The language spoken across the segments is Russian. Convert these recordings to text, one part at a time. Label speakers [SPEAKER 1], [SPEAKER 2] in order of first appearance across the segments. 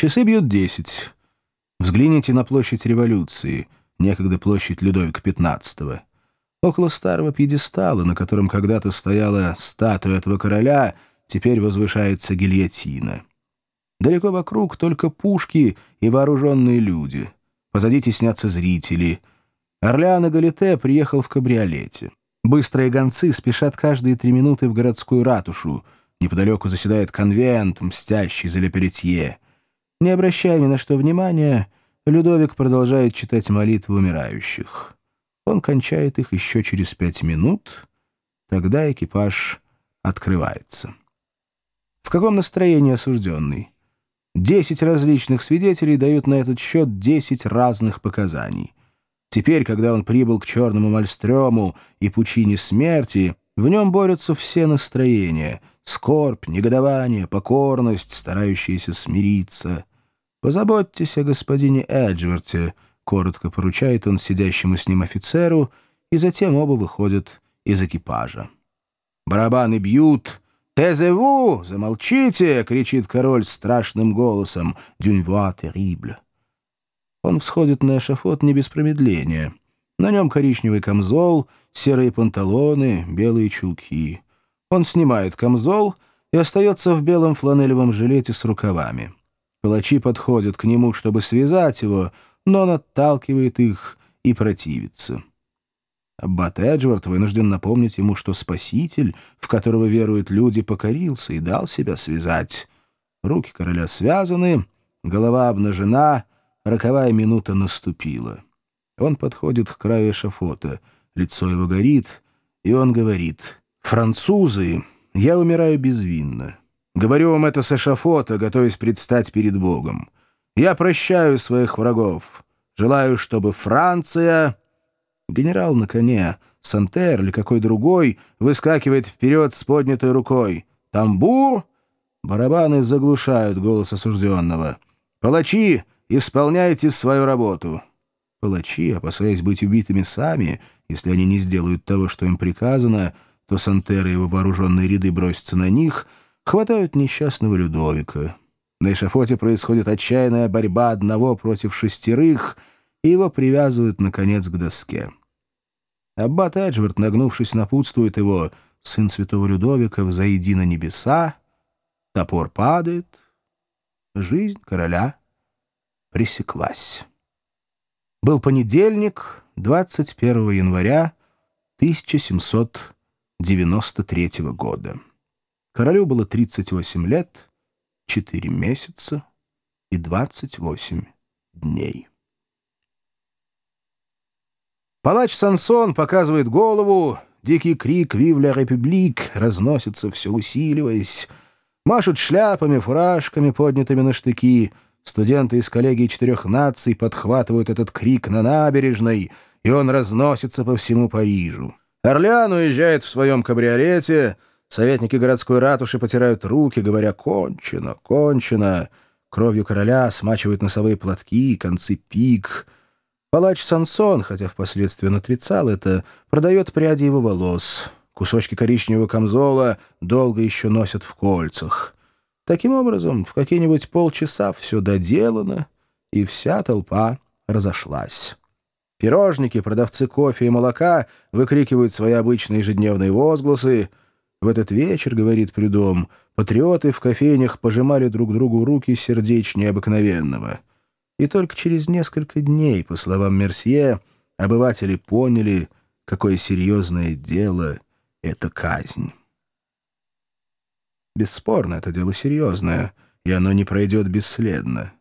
[SPEAKER 1] Часы бьют десять. Взгляните на площадь революции, некогда площадь Людовика XV. Около старого пьедестала, на котором когда-то стояла статуя этого короля, теперь возвышается гильотина. Далеко вокруг только пушки и вооруженные люди. Позади теснятся зрители. Орлеан и Галите приехал в кабриолете. Быстрые гонцы спешат каждые три минуты в городскую ратушу. Неподалеку заседает конвент, мстящий за Леперетье. Не обращая ни на что внимания, Людовик продолжает читать молитвы умирающих. Он кончает их еще через пять минут. Тогда экипаж открывается. В каком настроении осужденный? Десять различных свидетелей дают на этот счет десять разных показаний. Теперь, когда он прибыл к черному мальстрему и пучине смерти, в нем борются все настроения — скорбь, негодование, покорность, старающиеся смириться. «Позаботьтесь о господине Эджверте», — коротко поручает он сидящему с ним офицеру, и затем оба выходят из экипажа. Барабаны бьют. «Тезеву! Замолчите!» — кричит король страшным голосом. «Дюньва террибле». Он всходит на эшафот не без промедления. На нем коричневый камзол, серые панталоны, белые чулки. Он снимает камзол и остается в белом фланелевом жилете с рукавами. Палачи подходят к нему, чтобы связать его, но он отталкивает их и противится. Аббат Эджвард вынужден напомнить ему, что Спаситель, в которого веруют люди, покорился и дал себя связать. Руки короля связаны, голова обнажена, роковая минута наступила. Он подходит к краю эшафота, лицо его горит, и он говорит, «Французы, я умираю безвинно. Говорю вам это с эшафота, готовясь предстать перед Богом. Я прощаю своих врагов. Желаю, чтобы Франция...» Генерал на коне, Сантер или какой другой, выскакивает вперед с поднятой рукой. «Тамбур!» Барабаны заглушают голос осужденного. «Палачи, исполняйте свою работу!» Палачи, опасаясь быть убитыми сами, если они не сделают того, что им приказано, то Сантер и его вооруженные ряды бросятся на них — хватают несчастного Людовика. На эшафоте происходит отчаянная борьба одного против шестерых, и его привязывают, наконец, к доске. Аббат Эджвард, нагнувшись, напутствует его «Сын святого Людовика, взойди на небеса», топор падает, жизнь короля пресеклась. Был понедельник, 21 января 1793 года. Королю было 38 лет, 4 месяца и 28 дней. Палач Сансон показывает голову, дикий крик «Вивля Републик» разносится, все усиливаясь. Машут шляпами, фуражками, поднятыми на штыки. Студенты из коллегии четырех наций подхватывают этот крик на набережной, и он разносится по всему Парижу. Орлеан уезжает в своем кабриолете — Советники городской ратуши потирают руки, говоря «кончено, кончено». Кровью короля смачивают носовые платки, концы пик. Палач Сансон, хотя впоследствии он отрицал это, продает пряди его волос. Кусочки коричневого камзола долго еще носят в кольцах. Таким образом, в какие-нибудь полчаса все доделано, и вся толпа разошлась. Пирожники, продавцы кофе и молока выкрикивают свои обычные ежедневные возгласы — в этот вечер, говорит Прюдом, патриоты в кофейнях пожимали друг другу руки сердечнее обыкновенного. И только через несколько дней, по словам Мерсье, обыватели поняли, какое серьезное дело это казнь. Бесспорно, это дело серьезное, и оно не пройдет бесследно.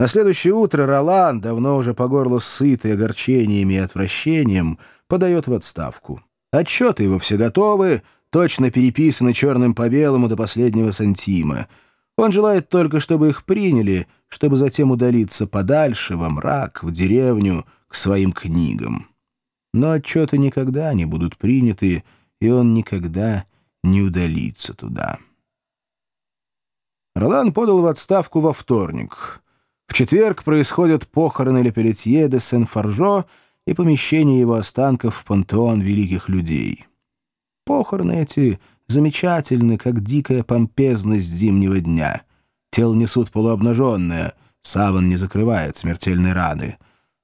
[SPEAKER 1] На следующее утро Ролан, давно уже по горло сытый огорчениями и отвращением, подает в отставку. Отчеты его все готовы, точно переписаны черным по белому до последнего сантима. Он желает только, чтобы их приняли, чтобы затем удалиться подальше, во мрак, в деревню, к своим книгам. Но отчеты никогда не будут приняты, и он никогда не удалится туда. Ролан подал в отставку во вторник. В четверг происходят похороны Лепелетье де Сен-Фаржо и помещение его останков в пантеон великих людей. Похороны эти замечательны, как дикая помпезность зимнего дня. тело несут полуобнаженное, саван не закрывает смертельной раны.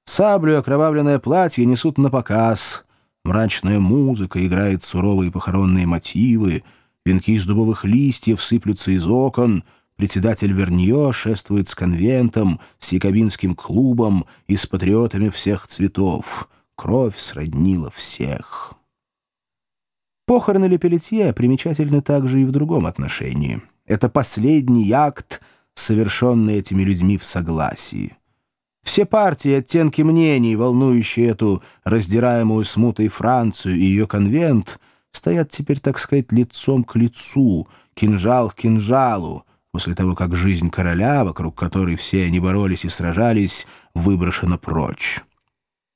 [SPEAKER 1] Саблю окровавленное платье несут на показ. Мрачная музыка играет суровые похоронные мотивы, венки из дубовых листьев сыплются из окон — Председатель Вернье шествует с конвентом, с якобинским клубом и с патриотами всех цветов. Кровь сроднила всех. Похороны Лепелетье примечательны также и в другом отношении. Это последний акт, совершенный этими людьми в согласии. Все партии оттенки мнений, волнующие эту раздираемую смутой Францию и ее конвент, стоят теперь, так сказать, лицом к лицу, кинжал к кинжалу, после того, как жизнь короля, вокруг которой все они боролись и сражались, выброшена прочь.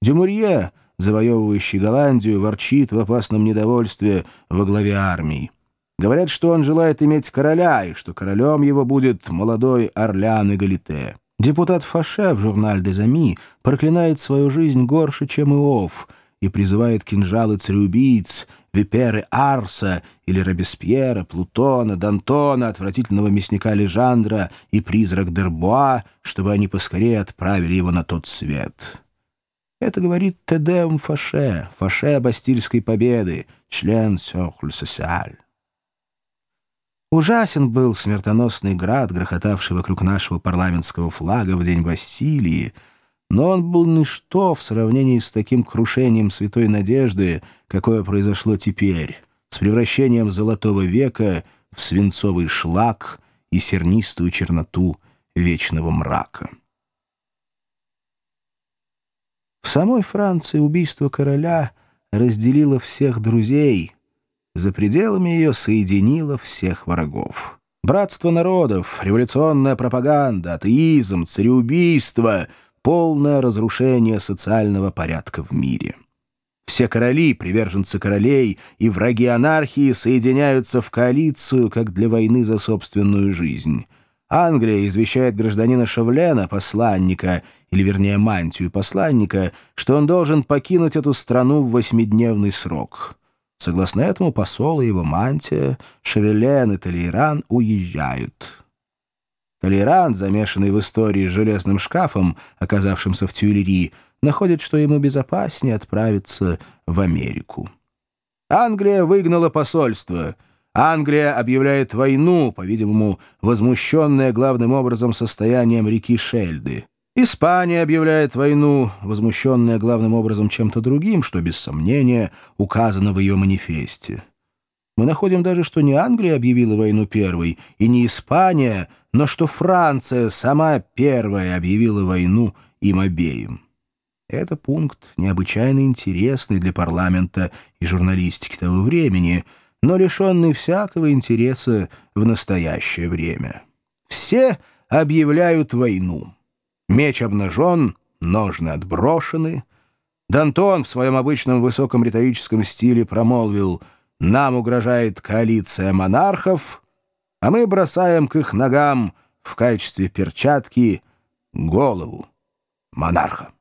[SPEAKER 1] Дюмурье, завоевывающий Голландию, ворчит в опасном недовольстве во главе армии. Говорят, что он желает иметь короля, и что королем его будет молодой Орлян и Галите. Депутат Фаше в журналь «Дезами» проклинает свою жизнь горше, чем Иов, и призывает кинжалы цареубийц, Виперы Арса или Робеспьера, Плутона, Д'Антона, отвратительного мясника Лежандра и призрак Дербуа, чтобы они поскорее отправили его на тот свет. Это говорит Тедеум Фаше, Фаше Бастильской победы, член Сёхль Социаль. Ужасен был смертоносный град, грохотавший вокруг нашего парламентского флага в день Бастилии, но он был ничто в сравнении с таким крушением святой надежды, какое произошло теперь, с превращением золотого века в свинцовый шлак и сернистую черноту вечного мрака. В самой Франции убийство короля разделило всех друзей, за пределами ее соединило всех врагов. Братство народов, революционная пропаганда, атеизм, цареубийство — полное разрушение социального порядка в мире. Все короли, приверженцы королей и враги анархии соединяются в коалицию, как для войны за собственную жизнь. Англия извещает гражданина Шавлена, посланника, или вернее мантию посланника, что он должен покинуть эту страну в восьмидневный срок. Согласно этому посол и его мантия, Шавелен и Толейран уезжают. Толерант, замешанный в истории с железным шкафом, оказавшимся в Тюильри, находит, что ему безопаснее отправиться в Америку. Англия выгнала посольство. Англия объявляет войну, по-видимому, возмущенная главным образом состоянием реки Шельды. Испания объявляет войну, возмущенная главным образом чем-то другим, что, без сомнения, указано в ее манифесте. Мы находим даже, что не Англия объявила войну первой, и не Испания, но что Франция сама первая объявила войну им обеим. Это пункт необычайно интересный для парламента и журналистики того времени, но лишенный всякого интереса в настоящее время. Все объявляют войну. Меч обнажен, ножны отброшены. Д'Антон в своем обычном высоком риторическом стиле промолвил — нам угрожает коалиция монархов, а мы бросаем к их ногам в качестве перчатки голову монарха.